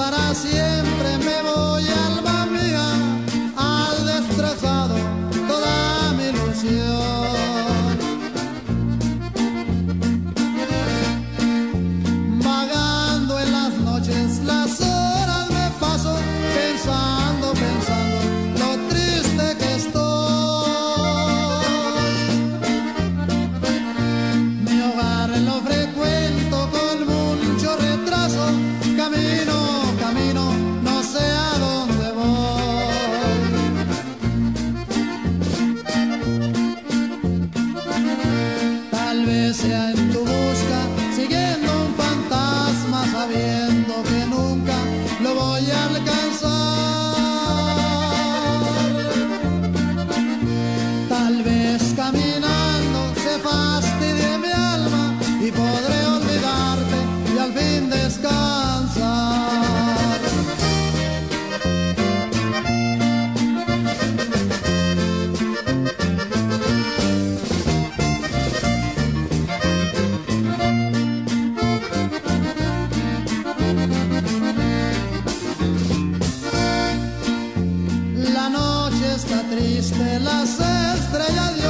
para siempre me voy a que se está triste, las estrellas de